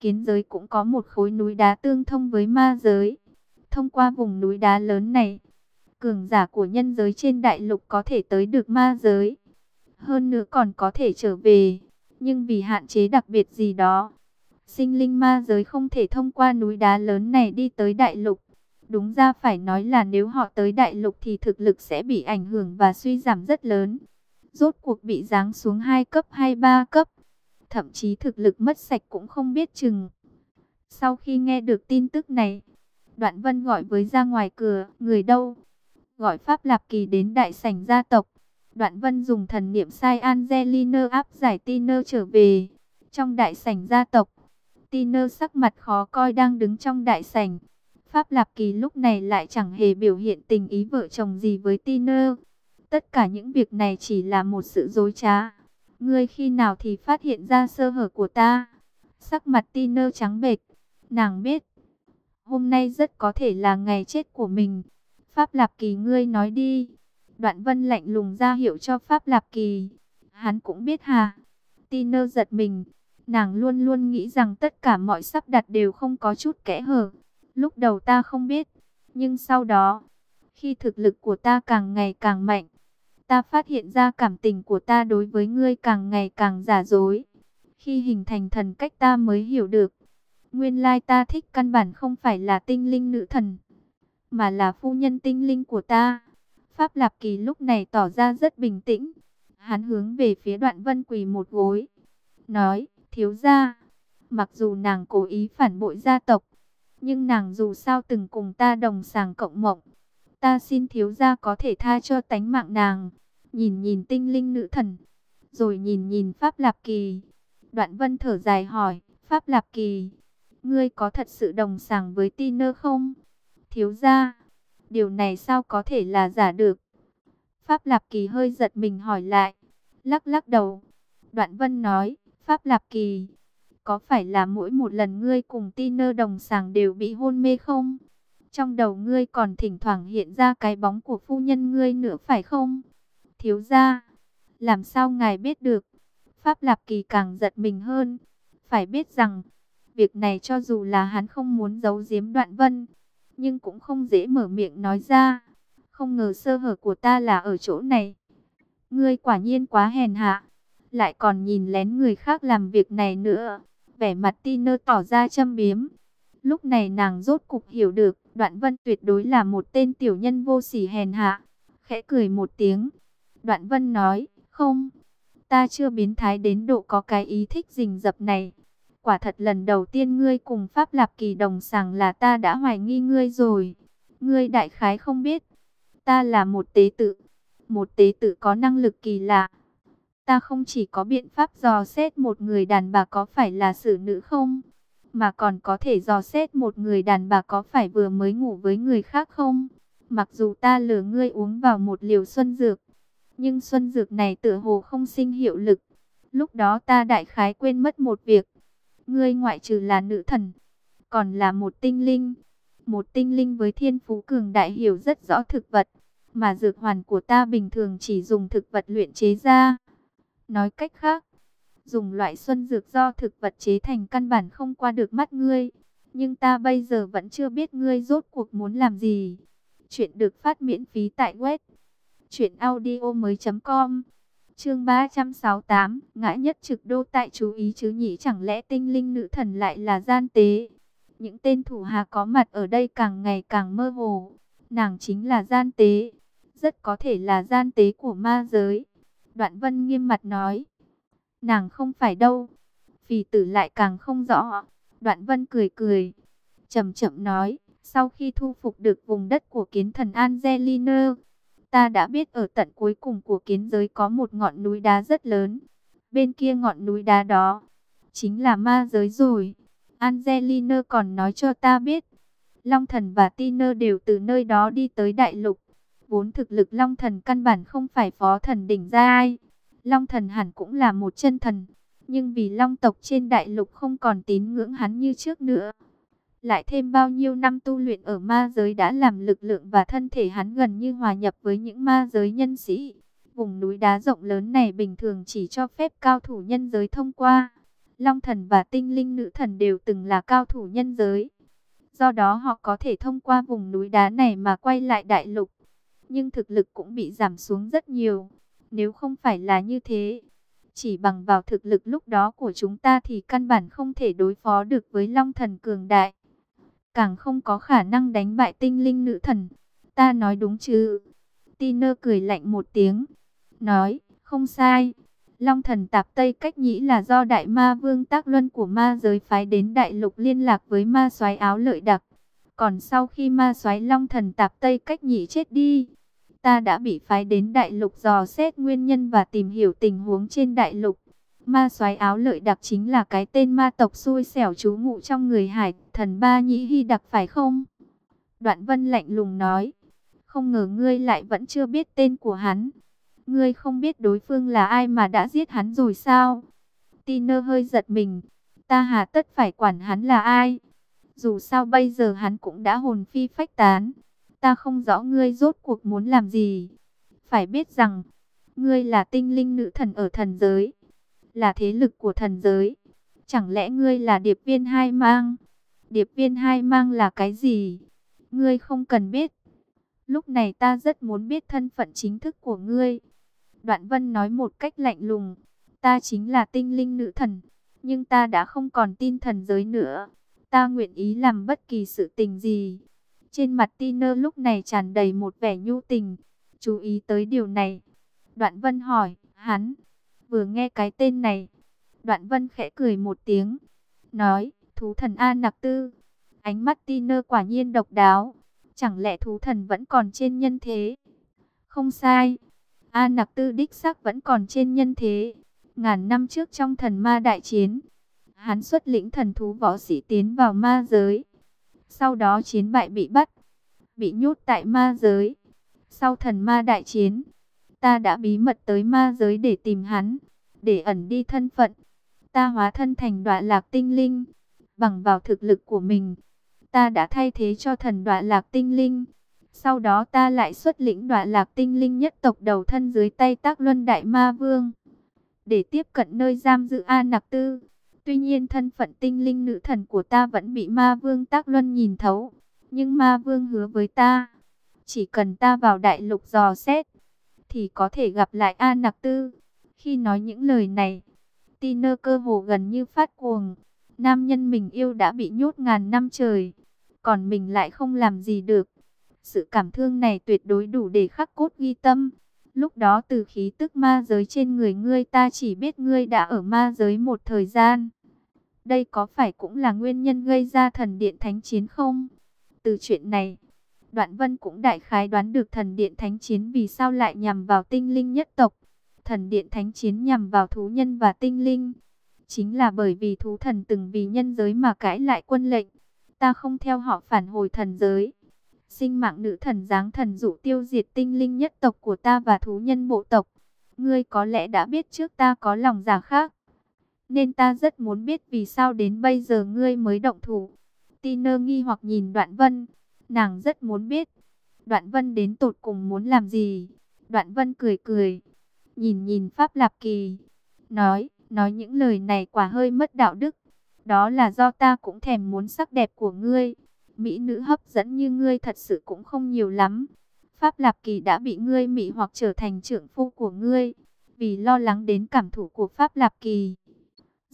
Kiến giới cũng có một khối núi đá tương thông với ma giới. Thông qua vùng núi đá lớn này, cường giả của nhân giới trên đại lục có thể tới được ma giới. Hơn nữa còn có thể trở về, nhưng vì hạn chế đặc biệt gì đó, sinh linh ma giới không thể thông qua núi đá lớn này đi tới đại lục. Đúng ra phải nói là nếu họ tới đại lục thì thực lực sẽ bị ảnh hưởng và suy giảm rất lớn. Rốt cuộc bị giáng xuống 2 cấp hay 3 cấp. Thậm chí thực lực mất sạch cũng không biết chừng. Sau khi nghe được tin tức này, Đoạn Vân gọi với ra ngoài cửa, người đâu? Gọi Pháp Lạp Kỳ đến đại sảnh gia tộc. Đoạn Vân dùng thần niệm sai Angelina áp giải Tiner trở về. Trong đại sảnh gia tộc, Tiner sắc mặt khó coi đang đứng trong đại sảnh. Pháp Lạp Kỳ lúc này lại chẳng hề biểu hiện tình ý vợ chồng gì với Tiner. Tất cả những việc này chỉ là một sự dối trá. Ngươi khi nào thì phát hiện ra sơ hở của ta? Sắc mặt Tina trắng bệch. Nàng biết, hôm nay rất có thể là ngày chết của mình. Pháp Lạp Kỳ ngươi nói đi. Đoạn vân lạnh lùng ra hiệu cho Pháp Lạp Kỳ. Hắn cũng biết hà. Tina giật mình. Nàng luôn luôn nghĩ rằng tất cả mọi sắp đặt đều không có chút kẽ hở. Lúc đầu ta không biết. Nhưng sau đó, khi thực lực của ta càng ngày càng mạnh, ta phát hiện ra cảm tình của ta đối với ngươi càng ngày càng giả dối. Khi hình thành thần cách ta mới hiểu được. Nguyên lai ta thích căn bản không phải là tinh linh nữ thần, mà là phu nhân tinh linh của ta. Pháp Lạp Kỳ lúc này tỏ ra rất bình tĩnh. Hắn hướng về phía đoạn vân quỳ một gối. Nói, thiếu gia, mặc dù nàng cố ý phản bội gia tộc, nhưng nàng dù sao từng cùng ta đồng sàng cộng mộng. Ta xin thiếu gia có thể tha cho tánh mạng nàng. Nhìn nhìn tinh linh nữ thần, rồi nhìn nhìn Pháp Lạp Kỳ. Đoạn vân thở dài hỏi, Pháp Lạp Kỳ, ngươi có thật sự đồng sàng với Tiner không? Thiếu gia, điều này sao có thể là giả được? Pháp Lạp Kỳ hơi giật mình hỏi lại, lắc lắc đầu. Đoạn Vân nói, Pháp Lạp Kỳ, có phải là mỗi một lần ngươi cùng Tiner đồng sàng đều bị hôn mê không? Trong đầu ngươi còn thỉnh thoảng hiện ra cái bóng của phu nhân ngươi nữa phải không? Thiếu gia, làm sao ngài biết được? Pháp Lạp Kỳ càng giật mình hơn. Phải biết rằng, việc này cho dù là hắn không muốn giấu giếm đoạn vân, nhưng cũng không dễ mở miệng nói ra. Không ngờ sơ hở của ta là ở chỗ này. Ngươi quả nhiên quá hèn hạ, lại còn nhìn lén người khác làm việc này nữa. Vẻ mặt Tina tỏ ra châm biếm. Lúc này nàng rốt cục hiểu được, Đoạn Vân tuyệt đối là một tên tiểu nhân vô sỉ hèn hạ. Khẽ cười một tiếng. Đoạn Vân nói, không, ta chưa biến thái đến độ có cái ý thích rình rập này. Quả thật lần đầu tiên ngươi cùng Pháp Lạp Kỳ đồng sàng là ta đã hoài nghi ngươi rồi. Ngươi đại khái không biết, ta là một tế tự, một tế tự có năng lực kỳ lạ. Ta không chỉ có biện pháp dò xét một người đàn bà có phải là xử nữ không, mà còn có thể dò xét một người đàn bà có phải vừa mới ngủ với người khác không. Mặc dù ta lừa ngươi uống vào một liều xuân dược, nhưng xuân dược này tựa hồ không sinh hiệu lực. Lúc đó ta đại khái quên mất một việc. Ngươi ngoại trừ là nữ thần, còn là một tinh linh. Một tinh linh với thiên phú cường đại hiểu rất rõ thực vật, mà dược hoàn của ta bình thường chỉ dùng thực vật luyện chế ra. Nói cách khác, dùng loại xuân dược do thực vật chế thành căn bản không qua được mắt ngươi. Nhưng ta bây giờ vẫn chưa biết ngươi rốt cuộc muốn làm gì. Chuyện được phát miễn phí tại web truyệnaudiomoi.com. Chương 368, ngã nhất trực đô tại chú ý chứ nhỉ chẳng lẽ tinh linh nữ thần lại là gian tế. Những tên thủ hà có mặt ở đây càng ngày càng mơ hồ. Nàng chính là gian tế, rất có thể là gian tế của ma giới. Đoạn Vân nghiêm mặt nói, nàng không phải đâu. Phì tử lại càng không rõ. Đoạn Vân cười cười, chậm chậm nói, sau khi thu phục được vùng đất của kiến thần Angelina, ta đã biết ở tận cuối cùng của kiến giới có một ngọn núi đá rất lớn. Bên kia ngọn núi đá đó, chính là ma giới rồi. Angelina còn nói cho ta biết, Long Thần và Tiner đều từ nơi đó đi tới đại lục. Vốn thực lực Long Thần căn bản không phải phó thần đỉnh ra ai. Long Thần hẳn cũng là một chân thần. Nhưng vì Long tộc trên đại lục không còn tín ngưỡng hắn như trước nữa. Lại thêm bao nhiêu năm tu luyện ở ma giới đã làm lực lượng và thân thể hắn gần như hòa nhập với những ma giới nhân sĩ. Vùng núi đá rộng lớn này bình thường chỉ cho phép cao thủ nhân giới thông qua. Long thần và tinh linh nữ thần đều từng là cao thủ nhân giới. Do đó họ có thể thông qua vùng núi đá này mà quay lại đại lục. Nhưng thực lực cũng bị giảm xuống rất nhiều. Nếu không phải là như thế, chỉ bằng vào thực lực lúc đó của chúng ta thì căn bản không thể đối phó được với Long thần cường đại. Càng không có khả năng đánh bại tinh linh nữ thần. Ta nói đúng chứ? Tiner cười lạnh một tiếng. Nói, không sai. Long thần tạp Tây cách nhĩ là do đại ma vương tác luân của ma giới phái đến đại lục liên lạc với ma soái áo lợi đặc. Còn sau khi ma soái long thần tạp Tây cách nhĩ chết đi, ta đã bị phái đến đại lục dò xét nguyên nhân và tìm hiểu tình huống trên đại lục. Ma soái áo lợi đặc chính là cái tên ma tộc xui xẻo trú ngụ trong người hải thần ba nhĩ hy đặc phải không? Đoạn vân lạnh lùng nói, không ngờ ngươi lại vẫn chưa biết tên của hắn. Ngươi không biết đối phương là ai mà đã giết hắn rồi sao? Tiner hơi giật mình. Ta hà tất phải quản hắn là ai? Dù sao bây giờ hắn cũng đã hồn phi phách tán. Ta không rõ ngươi rốt cuộc muốn làm gì. Phải biết rằng, ngươi là tinh linh nữ thần ở thần giới. Là thế lực của thần giới. Chẳng lẽ ngươi là điệp viên hai mang? Điệp viên hai mang là cái gì? Ngươi không cần biết. Lúc này ta rất muốn biết thân phận chính thức của ngươi. Đoạn vân nói một cách lạnh lùng, ta chính là tinh linh nữ thần, nhưng ta đã không còn tin thần giới nữa. Ta nguyện ý làm bất kỳ sự tình gì. Trên mặt Tiner lúc này tràn đầy một vẻ nhu tình, chú ý tới điều này. Đoạn vân hỏi, hắn, vừa nghe cái tên này. Đoạn vân khẽ cười một tiếng, nói, thú thần A Nặc Tư. Ánh mắt Tiner quả nhiên độc đáo. Chẳng lẽ thú thần vẫn còn trên nhân thế? Không sai. A Nặc Tư đích xác vẫn còn trên nhân thế. Ngàn năm trước trong thần ma đại chiến, hắn xuất lĩnh thần thú võ sĩ tiến vào ma giới. Sau đó chiến bại bị bắt, bị nhốt tại ma giới. Sau thần ma đại chiến, ta đã bí mật tới ma giới để tìm hắn, để ẩn đi thân phận. Ta hóa thân thành đoạn lạc tinh linh, bằng vào thực lực của mình. Ta đã thay thế cho thần đoạn lạc tinh linh sau đó ta lại xuất lĩnh đoạn lạc tinh linh nhất tộc đầu thân dưới tay tác luân đại ma vương. Để tiếp cận nơi giam giữ a Nặc Tư. Tuy nhiên thân phận tinh linh nữ thần của ta vẫn bị ma vương tác luân nhìn thấu. Nhưng ma vương hứa với ta. Chỉ cần ta vào đại lục dò xét. Thì có thể gặp lại a Nặc Tư. Khi nói những lời này. Tiner cơ hồ gần như phát cuồng. Nam nhân mình yêu đã bị nhốt ngàn năm trời. Còn mình lại không làm gì được sự cảm thương này tuyệt đối đủ để khắc cốt ghi tâm. Lúc đó từ khí tức ma giới trên người ngươi ta chỉ biết ngươi đã ở ma giới một thời gian. Đây có phải cũng là nguyên nhân gây ra thần điện thánh chiến không? Từ chuyện này, Đoạn Vân cũng đại khái đoán được thần điện thánh chiến vì sao lại nhằm vào tinh linh nhất tộc. Thần điện thánh chiến nhằm vào thú nhân và tinh linh. Chính là bởi vì thú thần từng vì nhân giới mà cãi lại quân lệnh. Ta không theo họ phản hồi thần giới sinh mạng nữ thần giáng thần dụ tiêu diệt tinh linh nhất tộc của ta và thú nhân bộ tộc. Ngươi có lẽ đã biết trước ta có lòng giả khác. Nên ta rất muốn biết vì sao đến bây giờ ngươi mới động thủ. Tiner nghi hoặc nhìn Đoạn Vân. Nàng rất muốn biết. Đoạn Vân đến tột cùng muốn làm gì? Đoạn Vân cười cười. Nhìn nhìn Pháp Lạp Kỳ. Nói, nói những lời này quả hơi mất đạo đức. Đó là do ta cũng thèm muốn sắc đẹp của ngươi mỹ nữ hấp dẫn như ngươi thật sự cũng không nhiều lắm. Pháp Lạp Kỳ đã bị ngươi mị hoặc trở thành trưởng phu của ngươi, vì lo lắng đến cảm thủ của Pháp Lạp Kỳ.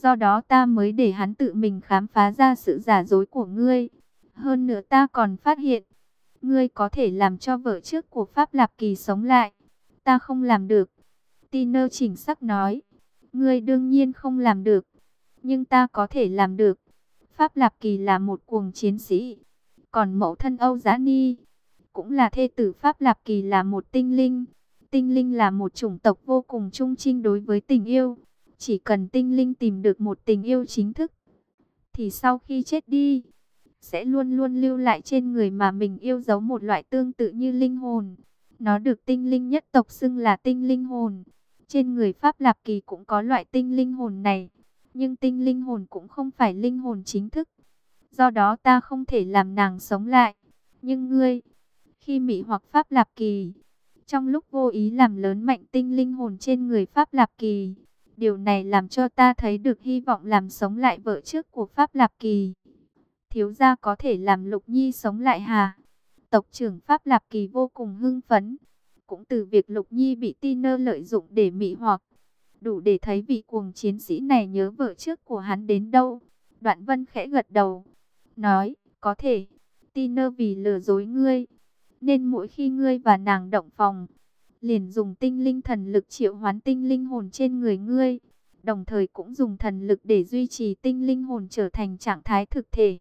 Do đó ta mới để hắn tự mình khám phá ra sự giả dối của ngươi. Hơn nữa ta còn phát hiện, ngươi có thể làm cho vợ trước của Pháp Lạp Kỳ sống lại. Ta không làm được. Tiner chỉnh sắc nói, ngươi đương nhiên không làm được, nhưng ta có thể làm được. Pháp Lạp Kỳ là một cuồng chiến sĩ, còn mẫu thân Âu Giá Ni, cũng là thê tử Pháp Lạp Kỳ là một tinh linh. Tinh linh là một chủng tộc vô cùng trung trinh đối với tình yêu. Chỉ cần tinh linh tìm được một tình yêu chính thức, thì sau khi chết đi, sẽ luôn luôn lưu lại trên người mà mình yêu dấu một loại tương tự như linh hồn. Nó được tinh linh nhất tộc xưng là tinh linh hồn. Trên người Pháp Lạp Kỳ cũng có loại tinh linh hồn này. Nhưng tinh linh hồn cũng không phải linh hồn chính thức. Do đó ta không thể làm nàng sống lại. Nhưng ngươi, khi mỹ hoặc Pháp Lạp Kỳ, trong lúc vô ý làm lớn mạnh tinh linh hồn trên người Pháp Lạp Kỳ, Điều này làm cho ta thấy được hy vọng làm sống lại vợ trước của Pháp Lạp Kỳ. Thiếu gia có thể làm Lục Nhi sống lại hà? Tộc trưởng Pháp Lạp Kỳ vô cùng hưng phấn. Cũng từ việc Lục Nhi bị Tiner lợi dụng để mị hoặc. Đủ để thấy vị cuồng chiến sĩ này nhớ vợ trước của hắn đến đâu. Đoạn Vân khẽ gật đầu. Nói, có thể. Tiner vì lừa dối ngươi. Nên mỗi khi ngươi và nàng động phòng liền dùng tinh linh thần lực triệu hoán tinh linh hồn trên người ngươi, đồng thời cũng dùng thần lực để duy trì tinh linh hồn trở thành trạng thái thực thể.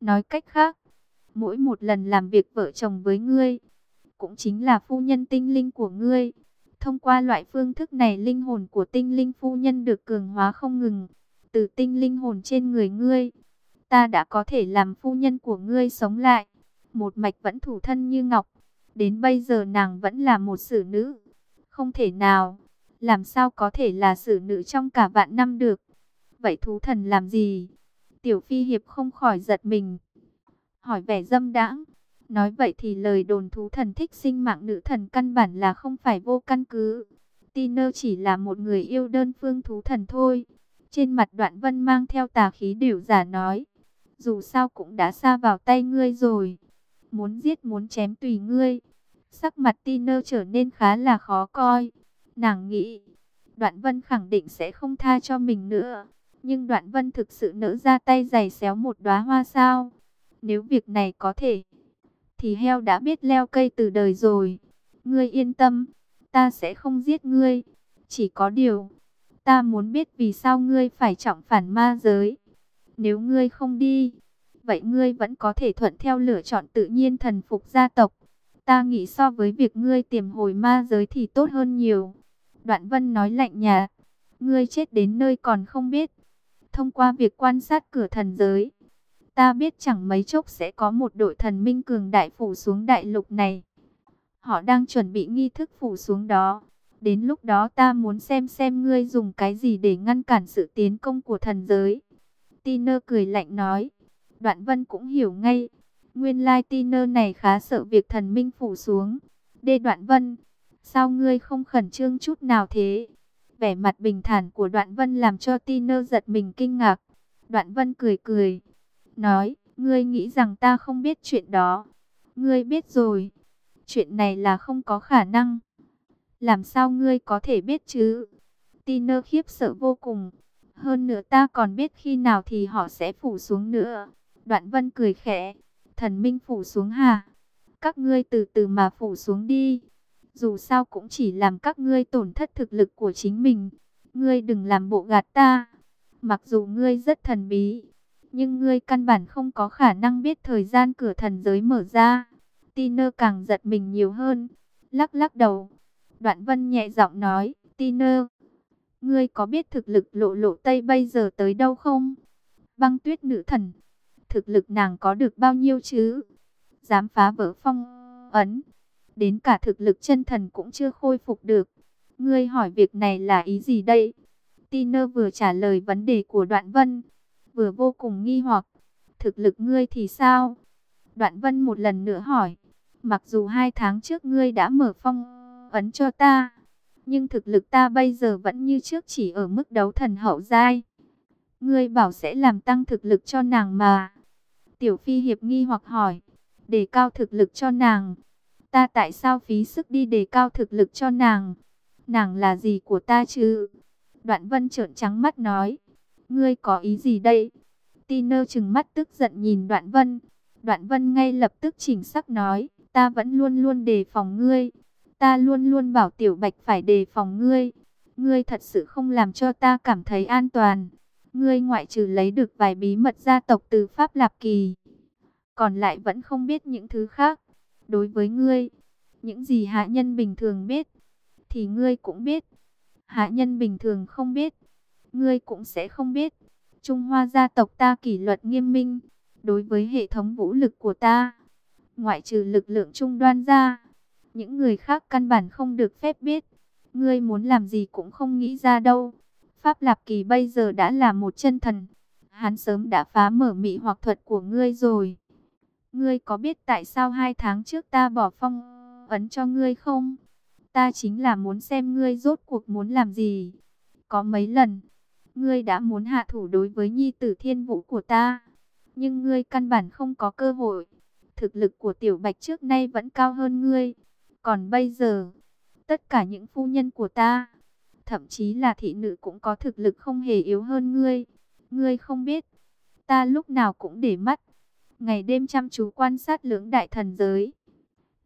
Nói cách khác, mỗi một lần làm việc vợ chồng với ngươi, cũng chính là phu nhân tinh linh của ngươi. Thông qua loại phương thức này linh hồn của tinh linh phu nhân được cường hóa không ngừng, từ tinh linh hồn trên người ngươi. Ta đã có thể làm phu nhân của ngươi sống lại, một mạch vẫn thủ thân như ngọc. Đến bây giờ nàng vẫn là một xử nữ. Không thể nào. Làm sao có thể là xử nữ trong cả vạn năm được. Vậy thú thần làm gì? Tiểu phi hiệp không khỏi giật mình. Hỏi vẻ dâm đãng. Nói vậy thì lời đồn thú thần thích sinh mạng nữ thần căn bản là không phải vô căn cứ. Tiner chỉ là một người yêu đơn phương thú thần thôi. Trên mặt đoạn vân mang theo tà khí điểu giả nói. Dù sao cũng đã xa vào tay ngươi rồi muốn giết muốn chém tùy ngươi. Sắc mặt Tina trở nên khá là khó coi. Nàng nghĩ, Đoạn Vân khẳng định sẽ không tha cho mình nữa. Nhưng Đoạn Vân thực sự nỡ ra tay giày xéo một đóa hoa sao? Nếu việc này có thể, thì heo đã biết leo cây từ đời rồi. Ngươi yên tâm, ta sẽ không giết ngươi. Chỉ có điều, ta muốn biết vì sao ngươi phải trọng phản ma giới. Nếu ngươi không đi, vậy ngươi vẫn có thể thuận theo lựa chọn tự nhiên thần phục gia tộc. Ta nghĩ so với việc ngươi tiềm hồi ma giới thì tốt hơn nhiều. Đoạn vân nói lạnh nhạt, ngươi chết đến nơi còn không biết. Thông qua việc quan sát cửa thần giới, ta biết chẳng mấy chốc sẽ có một đội thần minh cường đại phủ xuống đại lục này. Họ đang chuẩn bị nghi thức phủ xuống đó. Đến lúc đó ta muốn xem xem ngươi dùng cái gì để ngăn cản sự tiến công của thần giới. Tiner cười lạnh nói. Đoạn vân cũng hiểu ngay. Nguyên lai Tiner này khá sợ việc thần minh phủ xuống. Đê đoạn vân, sao ngươi không khẩn trương chút nào thế? Vẻ mặt bình thản của đoạn vân làm cho Tiner giật mình kinh ngạc. Đoạn vân cười cười, nói, ngươi nghĩ rằng ta không biết chuyện đó. Ngươi biết rồi, chuyện này là không có khả năng. Làm sao ngươi có thể biết chứ? Tiner khiếp sợ vô cùng. Hơn nữa ta còn biết khi nào thì họ sẽ phủ xuống nữa. Đoạn vân cười khẽ. Thần minh phủ xuống hà Các ngươi từ từ mà phủ xuống đi. Dù sao cũng chỉ làm các ngươi tổn thất thực lực của chính mình. Ngươi đừng làm bộ gạt ta. Mặc dù ngươi rất thần bí. Nhưng ngươi căn bản không có khả năng biết thời gian cửa thần giới mở ra. Tiner càng giật mình nhiều hơn. Lắc lắc đầu. Đoạn vân nhẹ giọng nói. Tiner. Ngươi có biết thực lực lộ lộ Tây bây giờ tới đâu không? Băng tuyết nữ thần thực lực nàng có được bao nhiêu chứ? Dám phá vỡ phong ấn, đến cả thực lực chân thần cũng chưa khôi phục được. Ngươi hỏi việc này là ý gì đây? Tiner vừa trả lời vấn đề của Đoạn Vân, vừa vô cùng nghi hoặc. Thực lực ngươi thì sao? Đoạn Vân một lần nữa hỏi. Mặc dù hai tháng trước ngươi đã mở phong ấn cho ta, nhưng thực lực ta bây giờ vẫn như trước chỉ ở mức đấu thần hậu giai. Ngươi bảo sẽ làm tăng thực lực cho nàng mà. Tiểu Phi Hiệp nghi hoặc hỏi, đề cao thực lực cho nàng. Ta tại sao phí sức đi đề cao thực lực cho nàng? Nàng là gì của ta chứ? Đoạn vân trợn trắng mắt nói, ngươi có ý gì đây? Tiner chừng mắt tức giận nhìn đoạn vân. Đoạn vân ngay lập tức chỉnh sắc nói, ta vẫn luôn luôn đề phòng ngươi. Ta luôn luôn bảo tiểu bạch phải đề phòng ngươi. Ngươi thật sự không làm cho ta cảm thấy an toàn. Ngươi ngoại trừ lấy được vài bí mật gia tộc từ Pháp Lạp Kỳ. Còn lại vẫn không biết những thứ khác. Đối với ngươi, những gì hạ nhân bình thường biết, thì ngươi cũng biết. Hạ nhân bình thường không biết, ngươi cũng sẽ không biết. Trung Hoa gia tộc ta kỷ luật nghiêm minh, đối với hệ thống vũ lực của ta. Ngoại trừ lực lượng trung đoan ra, những người khác căn bản không được phép biết. Ngươi muốn làm gì cũng không nghĩ ra đâu. Pháp Lạp Kỳ bây giờ đã là một chân thần. Hắn sớm đã phá mở mị hoặc thuật của ngươi rồi. Ngươi có biết tại sao hai tháng trước ta bỏ phong ấn cho ngươi không? Ta chính là muốn xem ngươi rốt cuộc muốn làm gì. Có mấy lần, ngươi đã muốn hạ thủ đối với nhi tử thiên vũ của ta. Nhưng ngươi căn bản không có cơ hội. Thực lực của tiểu bạch trước nay vẫn cao hơn ngươi. Còn bây giờ, tất cả những phu nhân của ta, thậm chí là thị nữ cũng có thực lực không hề yếu hơn ngươi. Ngươi không biết, ta lúc nào cũng để mắt, ngày đêm chăm chú quan sát lưỡng đại thần giới.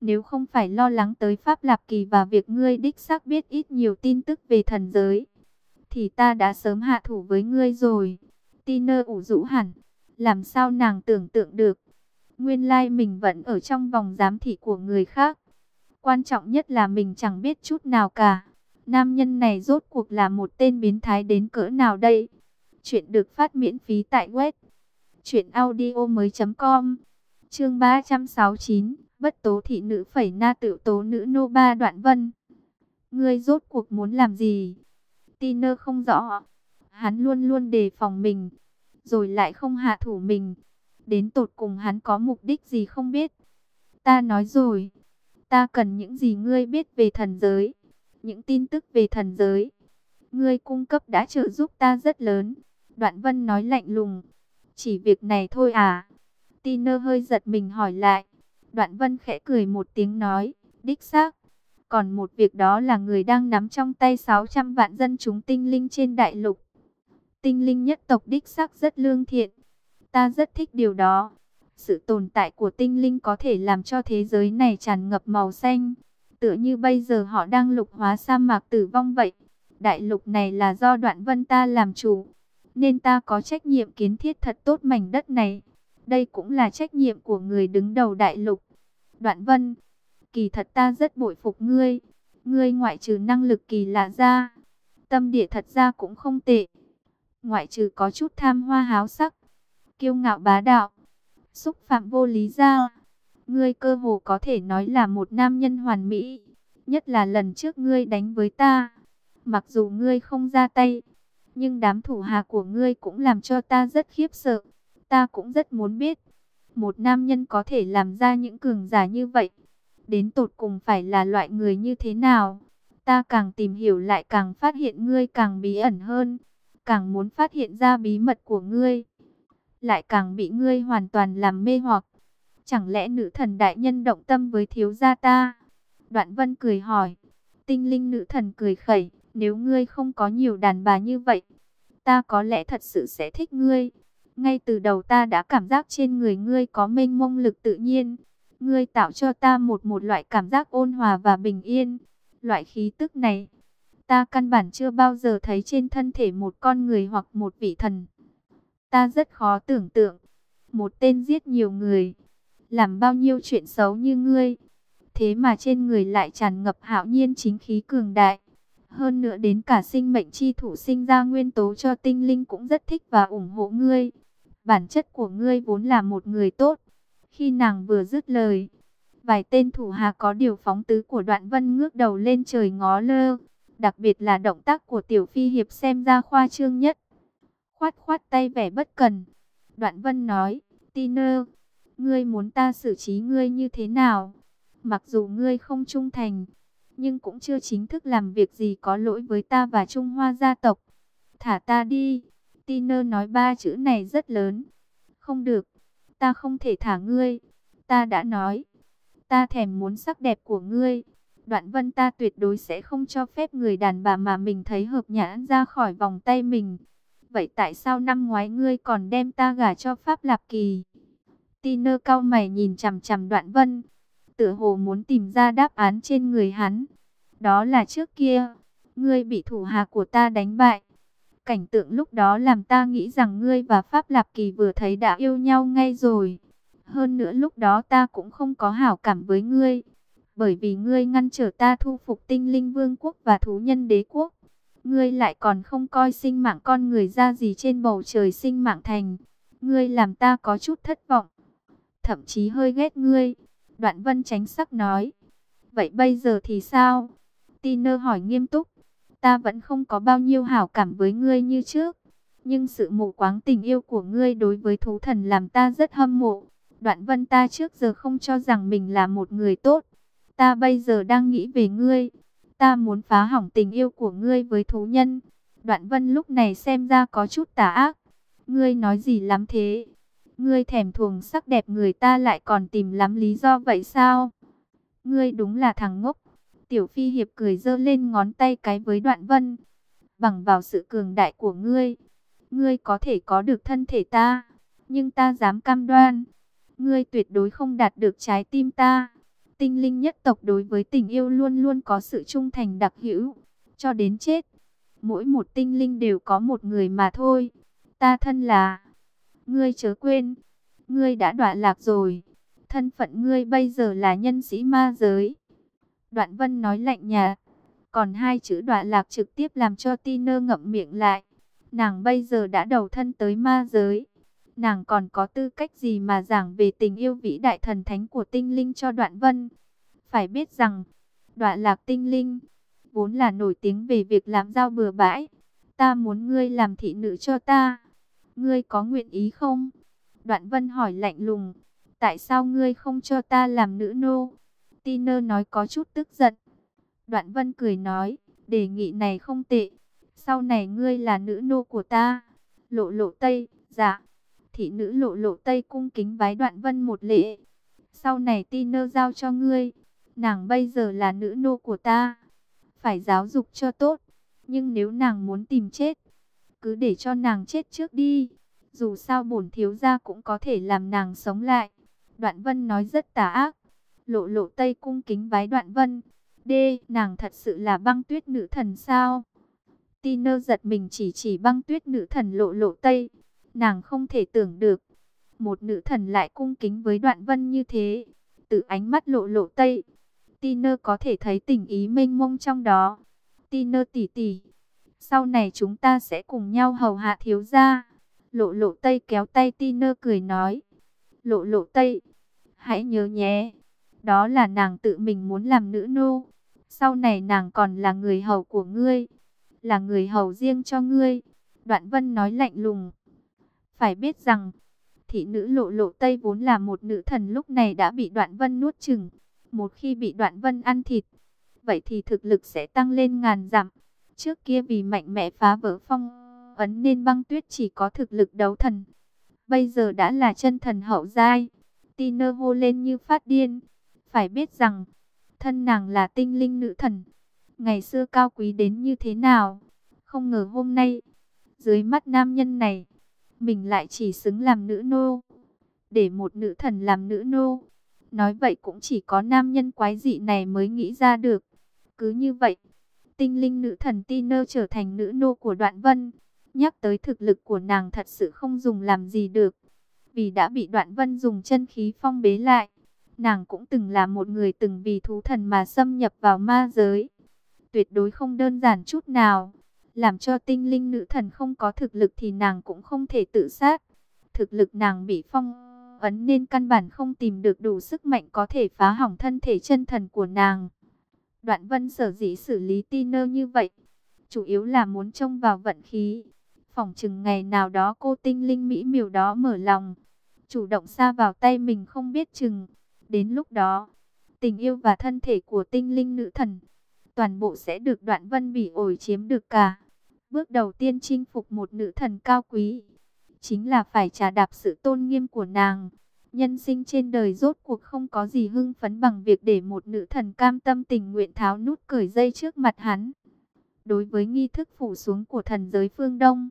Nếu không phải lo lắng tới Pháp Lạp Kỳ và việc ngươi đích xác biết ít nhiều tin tức về thần giới, thì ta đã sớm hạ thủ với ngươi rồi. Tiner ủ rũ hẳn, làm sao nàng tưởng tượng được. Nguyên lai mình vẫn ở trong vòng giám thị của người khác. Quan trọng nhất là mình chẳng biết chút nào cả. Nam nhân này rốt cuộc là một tên biến thái đến cỡ nào đây? Chuyện được phát miễn phí tại web. truyệnaudio mới.com Chương 369 Bất tố thị nữ phẩy na tự tố nữ nô ba đoạn vân. Ngươi rốt cuộc muốn làm gì? Tiner không rõ. Hắn luôn luôn đề phòng mình, rồi lại không hạ thủ mình. Đến tột cùng hắn có mục đích gì không biết. Ta nói rồi, ta cần những gì ngươi biết về thần giới, những tin tức về thần giới. Ngươi cung cấp đã trợ giúp ta rất lớn. Đoạn vân nói lạnh lùng. Chỉ việc này thôi à? Tiner hơi giật mình hỏi lại. Đoạn vân khẽ cười một tiếng nói. Đích xác. Còn một việc đó là người đang nắm trong tay 600 vạn dân chúng tinh linh trên đại lục. Tinh linh nhất tộc đích xác rất lương thiện. Ta rất thích điều đó. Sự tồn tại của tinh linh có thể làm cho thế giới này tràn ngập màu xanh. Tựa như bây giờ họ đang lục hóa sa mạc tử vong vậy. Đại lục này là do đoạn vân ta làm chủ. Nên ta có trách nhiệm kiến thiết thật tốt mảnh đất này. Đây cũng là trách nhiệm của người đứng đầu đại lục. Đoạn vân, kỳ thật ta rất bội phục ngươi. Ngươi ngoại trừ năng lực kỳ lạ ra, tâm địa thật ra cũng không tệ. Ngoại trừ có chút tham hoa háo sắc, kiêu ngạo bá đạo, xúc phạm vô lý ra. Ngươi cơ hồ có thể nói là một nam nhân hoàn mỹ, nhất là lần trước ngươi đánh với ta. Mặc dù ngươi không ra tay, nhưng đám thủ hạ của ngươi cũng làm cho ta rất khiếp sợ. Ta cũng rất muốn biết, một nam nhân có thể làm ra những cường giả như vậy. Đến tột cùng phải là loại người như thế nào? Ta càng tìm hiểu lại càng phát hiện ngươi càng bí ẩn hơn. Càng muốn phát hiện ra bí mật của ngươi. Lại càng bị ngươi hoàn toàn làm mê hoặc. Chẳng lẽ nữ thần đại nhân động tâm với thiếu gia ta? Đoạn vân cười hỏi. Tinh linh nữ thần cười khẩy. Nếu ngươi không có nhiều đàn bà như vậy, ta có lẽ thật sự sẽ thích ngươi. Ngay từ đầu ta đã cảm giác trên người ngươi có mênh mông lực tự nhiên. Ngươi tạo cho ta một một loại cảm giác ôn hòa và bình yên. Loại khí tức này, ta căn bản chưa bao giờ thấy trên thân thể một con người hoặc một vị thần. Ta rất khó tưởng tượng, một tên giết nhiều người, làm bao nhiêu chuyện xấu như ngươi. Thế mà trên người lại tràn ngập hạo nhiên chính khí cường đại. Hơn nữa đến cả sinh mệnh chi thủ sinh ra nguyên tố cho tinh linh cũng rất thích và ủng hộ ngươi. Bản chất của ngươi vốn là một người tốt. Khi nàng vừa dứt lời, vài tên thủ hạ có điều phóng tứ của đoạn vân ngước đầu lên trời ngó lơ. Đặc biệt là động tác của tiểu phi hiệp xem ra khoa trương nhất. Khoát khoát tay vẻ bất cần. Đoạn vân nói, Tiner, ngươi muốn ta xử trí ngươi như thế nào? Mặc dù ngươi không trung thành, nhưng cũng chưa chính thức làm việc gì có lỗi với ta và Trung Hoa gia tộc. Thả ta đi. Tiner nói ba chữ này rất lớn. Không được, ta không thể thả ngươi. Ta đã nói, ta thèm muốn sắc đẹp của ngươi. Đoạn vân ta tuyệt đối sẽ không cho phép người đàn bà mà mình thấy hợp nhãn ra khỏi vòng tay mình. Vậy tại sao năm ngoái ngươi còn đem ta gả cho Pháp Lạp Kỳ? Tiner cao mày nhìn chằm chằm đoạn vân. Tựa hồ muốn tìm ra đáp án trên người hắn. Đó là trước kia, ngươi bị thủ hạ của ta đánh bại. Cảnh tượng lúc đó làm ta nghĩ rằng ngươi và Pháp Lạp Kỳ vừa thấy đã yêu nhau ngay rồi. Hơn nữa lúc đó ta cũng không có hảo cảm với ngươi. Bởi vì ngươi ngăn trở ta thu phục tinh linh vương quốc và thú nhân đế quốc. Ngươi lại còn không coi sinh mạng con người ra gì trên bầu trời sinh mạng thành. Ngươi làm ta có chút thất vọng. Thậm chí hơi ghét ngươi. Đoạn vân tránh sắc nói. Vậy bây giờ thì sao? Tiner hỏi nghiêm túc, ta vẫn không có bao nhiêu hảo cảm với ngươi như trước. Nhưng sự mù quáng tình yêu của ngươi đối với thú thần làm ta rất hâm mộ. Đoạn vân ta trước giờ không cho rằng mình là một người tốt. Ta bây giờ đang nghĩ về ngươi. Ta muốn phá hỏng tình yêu của ngươi với thú nhân. Đoạn vân lúc này xem ra có chút tà ác. Ngươi nói gì lắm thế? Ngươi thèm thuồng sắc đẹp người ta lại còn tìm lắm lý do vậy sao? Ngươi đúng là thằng ngốc. Tiểu Phi Hiệp cười dơ lên ngón tay cái với đoạn vân. Bằng vào sự cường đại của ngươi, ngươi có thể có được thân thể ta. Nhưng ta dám cam đoan, ngươi tuyệt đối không đạt được trái tim ta. Tinh linh nhất tộc đối với tình yêu luôn luôn có sự trung thành đặc hữu, cho đến chết. Mỗi một tinh linh đều có một người mà thôi. Ta thân là... Ngươi chớ quên, ngươi đã đọa lạc rồi. Thân phận ngươi bây giờ là nhân sĩ ma giới. Đoạn vân nói lạnh nhạt. Còn hai chữ đọa lạc trực tiếp làm cho Tiner ngậm miệng lại. Nàng bây giờ đã đầu thân tới ma giới. Nàng còn có tư cách gì mà giảng về tình yêu vĩ đại thần thánh của tinh linh cho đoạn vân. Phải biết rằng, đoạn lạc tinh linh, vốn là nổi tiếng về việc làm giao bừa bãi. Ta muốn ngươi làm thị nữ cho ta. Ngươi có nguyện ý không? Đoạn vân hỏi lạnh lùng. Tại sao ngươi không cho ta làm nữ nô? Tiner nói có chút tức giận. Đoạn vân cười nói, đề nghị này không tệ. Sau này ngươi là nữ nô của ta. Lộ lộ tây, dạ. Thị nữ lộ lộ tây cung kính vái đoạn vân một lễ. Sau này Tiner giao cho ngươi. Nàng bây giờ là nữ nô của ta. Phải giáo dục cho tốt. Nhưng nếu nàng muốn tìm chết, cứ để cho nàng chết trước đi. Dù sao bổn thiếu gia cũng có thể làm nàng sống lại. Đoạn vân nói rất tà ác. Lộ lộ tây cung kính vái đoạn vân. D, nàng thật sự là băng tuyết nữ thần sao? Tiner giật mình chỉ chỉ băng tuyết nữ thần lộ lộ tây. Nàng không thể tưởng được. Một nữ thần lại cung kính với đoạn vân như thế. Từ ánh mắt lộ lộ tây. Tiner có thể thấy tình ý mênh mông trong đó. Tiner tỉ tỉ. Sau này chúng ta sẽ cùng nhau hầu hạ thiếu gia. Lộ lộ tây kéo tay tina cười nói. Lộ lộ tây. Hãy nhớ nhé. Đó là nàng tự mình muốn làm nữ nô. Sau này nàng còn là người hầu của ngươi. Là người hầu riêng cho ngươi. Đoạn vân nói lạnh lùng. Phải biết rằng, thị nữ lộ lộ Tây vốn là một nữ thần lúc này đã bị đoạn vân nuốt chừng. Một khi bị đoạn vân ăn thịt, vậy thì thực lực sẽ tăng lên ngàn dặm. Trước kia vì mạnh mẽ phá vỡ phong ấn nên băng tuyết chỉ có thực lực đấu thần. Bây giờ đã là chân thần hậu giai. Tiner hô lên như phát điên. Phải biết rằng, thân nàng là tinh linh nữ thần. Ngày xưa cao quý đến như thế nào? Không ngờ hôm nay, dưới mắt nam nhân này, mình lại chỉ xứng làm nữ nô. Để một nữ thần làm nữ nô. Nói vậy cũng chỉ có nam nhân quái dị này mới nghĩ ra được. Cứ như vậy, tinh linh nữ thần Tiner trở thành nữ nô của đoạn vân. Nhắc tới thực lực của nàng thật sự không dùng làm gì được. Vì đã bị đoạn vân dùng chân khí phong bế lại. Nàng cũng từng là một người từng vì thú thần mà xâm nhập vào ma giới. Tuyệt đối không đơn giản chút nào. Làm cho tinh linh nữ thần không có thực lực thì nàng cũng không thể tự sát. Thực lực nàng bị phong ấn nên căn bản không tìm được đủ sức mạnh có thể phá hỏng thân thể chân thần của nàng. Đoạn vân sở dĩ xử lý Tiner như vậy, chủ yếu là muốn trông vào vận khí. Phỏng chừng ngày nào đó cô tinh linh mỹ miều đó mở lòng, chủ động xa vào tay mình không biết chừng. Đến lúc đó, tình yêu và thân thể của tinh linh nữ thần, toàn bộ sẽ được đoạn vân bỉ ổi chiếm được cả. Bước đầu tiên chinh phục một nữ thần cao quý, chính là phải trả đạp sự tôn nghiêm của nàng. Nhân sinh trên đời rốt cuộc không có gì hưng phấn bằng việc để một nữ thần cam tâm tình nguyện tháo nút cởi dây trước mặt hắn. Đối với nghi thức phủ xuống của thần giới phương Đông,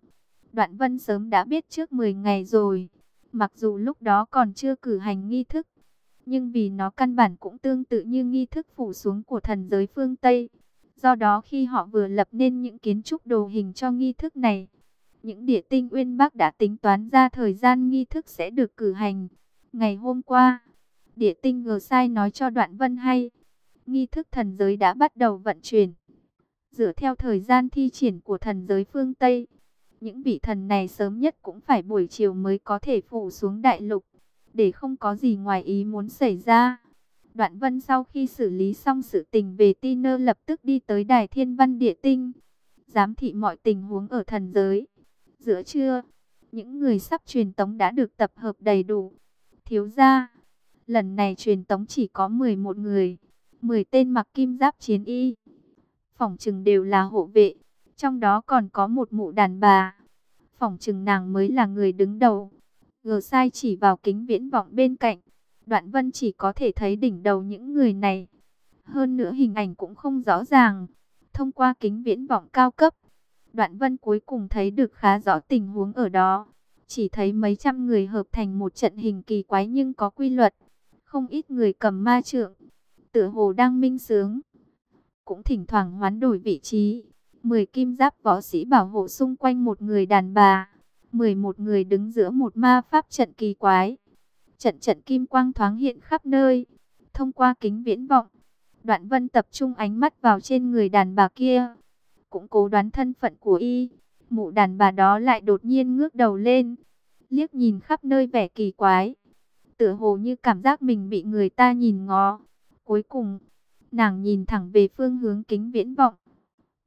Đoạn Vân sớm đã biết trước 10 ngày rồi. Mặc dù lúc đó còn chưa cử hành nghi thức, nhưng vì nó căn bản cũng tương tự như nghi thức phủ xuống của thần giới phương Tây. Do đó khi họ vừa lập nên những kiến trúc đồ hình cho nghi thức này, những địa tinh uyên bác đã tính toán ra thời gian nghi thức sẽ được cử hành. Ngày hôm qua, địa tinh ngờ sai nói cho Đoạn Vân hay, nghi thức thần giới đã bắt đầu vận chuyển. Dựa theo thời gian thi triển của thần giới phương Tây, những vị thần này sớm nhất cũng phải buổi chiều mới có thể phủ xuống đại lục, để không có gì ngoài ý muốn xảy ra. Đoạn Vân sau khi xử lý xong sự tình về Tiner lập tức đi tới Đài Thiên Văn Địa Tinh, giám thị mọi tình huống ở thần giới. Giữa trưa, những người sắp truyền tống đã được tập hợp đầy đủ. Thiếu gia, lần này truyền tống chỉ có 11 người, 10 tên mặc kim giáp chiến y. Phòng trừng đều là hộ vệ, Trong đó còn có một mụ đàn bà. Phòng trừng nàng mới là người đứng đầu. Gờ sai chỉ vào kính viễn vọng bên cạnh. Đoạn vân chỉ có thể thấy đỉnh đầu những người này. Hơn nữa hình ảnh cũng không rõ ràng. Thông qua kính viễn vọng cao cấp. Đoạn vân cuối cùng thấy được khá rõ tình huống ở đó. Chỉ thấy mấy trăm người hợp thành một trận hình kỳ quái nhưng có quy luật. Không ít người cầm ma trượng. Tựa hồ đang minh sướng. Cũng thỉnh thoảng hoán đổi vị trí. Mười kim giáp võ sĩ bảo hộ xung quanh một người đàn bà. mười một người đứng giữa một ma pháp trận kỳ quái. Trận trận kim quang thoáng hiện khắp nơi. Thông qua kính viễn vọng. Đoạn vân tập trung ánh mắt vào trên người đàn bà kia. Cũng cố đoán thân phận của y. Mụ đàn bà đó lại đột nhiên ngước đầu lên. Liếc nhìn khắp nơi vẻ kỳ quái. Tựa hồ như cảm giác mình bị người ta nhìn ngó. Cuối cùng, nàng nhìn thẳng về phương hướng kính viễn vọng.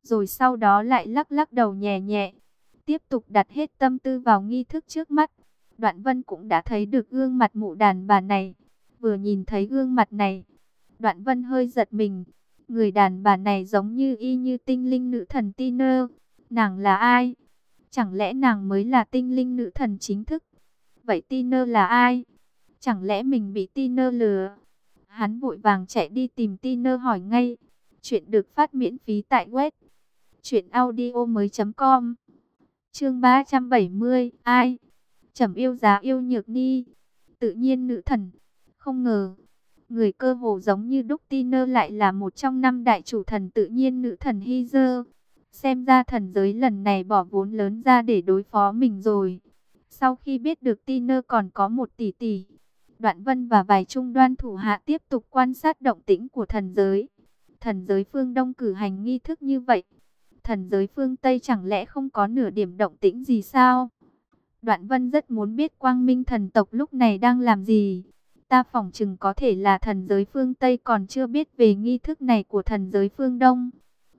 Rồi sau đó lại lắc lắc đầu nhẹ nhẹ. Tiếp tục đặt hết tâm tư vào nghi thức trước mắt. Đoạn vân cũng đã thấy được gương mặt mụ đàn bà này. Vừa nhìn thấy gương mặt này, đoạn vân hơi giật mình. Người đàn bà này giống như y như tinh linh nữ thần Tiner. Nàng là ai? Chẳng lẽ nàng mới là tinh linh nữ thần chính thức? Vậy Tiner là ai? Chẳng lẽ mình bị Tiner lừa? Hắn vội vàng chạy đi tìm Tiner hỏi ngay. Chuyện được phát miễn phí tại web. Chuyện audio mới com Chương 370 Ai? Trầm yêu giá yêu nhược ni Tự nhiên nữ thần Không ngờ, Người cơ hồ giống như Đúc Tiner lại là một trong năm đại chủ thần tự nhiên nữ thần Hy Dơ Xem ra thần giới lần này bỏ vốn lớn ra để đối phó mình rồi Sau khi biết được Tiner còn có một tỷ tỷ Đoạn Vân và vài trung đoan thủ hạ tiếp tục quan sát động tĩnh của thần giới Thần giới phương Đông cử hành nghi thức như vậy thần giới phương Tây chẳng lẽ không có nửa điểm động tĩnh gì sao? Đoạn vân rất muốn biết quang minh thần tộc lúc này đang làm gì. Ta phỏng chừng có thể là thần giới phương Tây còn chưa biết về nghi thức này của thần giới phương Đông.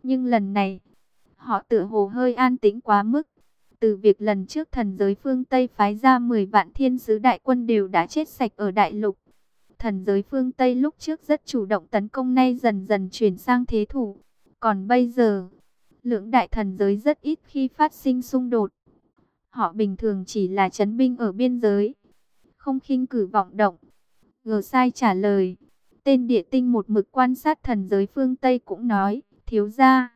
Nhưng lần này, họ tự hồ hơi an tĩnh quá mức. Từ việc lần trước thần giới phương Tây phái ra 10 vạn thiên sứ đại quân đều đã chết sạch ở đại lục. Thần giới phương Tây lúc trước rất chủ động tấn công nay dần dần chuyển sang thế thủ. Còn bây giờ lưỡng đại thần giới rất ít khi phát sinh xung đột. Họ bình thường chỉ là chấn binh ở biên giới, không khinh cử vọng động. Gờ sai trả lời, tên địa tinh một mực quan sát thần giới phương Tây cũng nói, thiếu ra,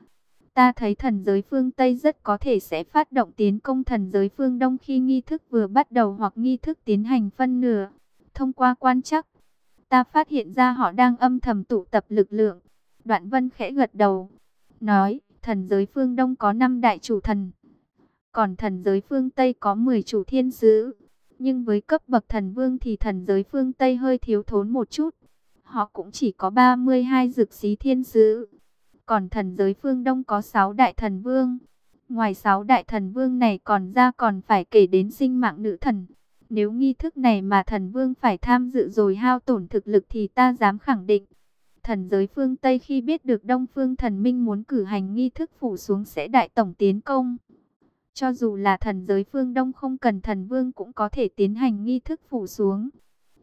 ta thấy thần giới phương Tây rất có thể sẽ phát động tiến công thần giới phương Đông khi nghi thức vừa bắt đầu hoặc nghi thức tiến hành phân nửa. Thông qua quan chắc, ta phát hiện ra họ đang âm thầm tụ tập lực lượng. Đoạn vân khẽ gật đầu, nói, Thần giới phương Đông có 5 đại chủ thần, còn thần giới phương Tây có 10 chủ thiên sứ. Nhưng với cấp bậc thần vương thì thần giới phương Tây hơi thiếu thốn một chút. Họ cũng chỉ có 32 dược sĩ thiên sứ. Còn thần giới phương Đông có 6 đại thần vương. Ngoài 6 đại thần vương này còn ra còn phải kể đến sinh mạng nữ thần. Nếu nghi thức này mà thần vương phải tham dự rồi hao tổn thực lực thì ta dám khẳng định thần giới phương Tây khi biết được Đông Phương Thần Minh muốn cử hành nghi thức phủ xuống sẽ đại tổng tiến công. Cho dù là thần giới phương Đông không cần thần vương cũng có thể tiến hành nghi thức phủ xuống.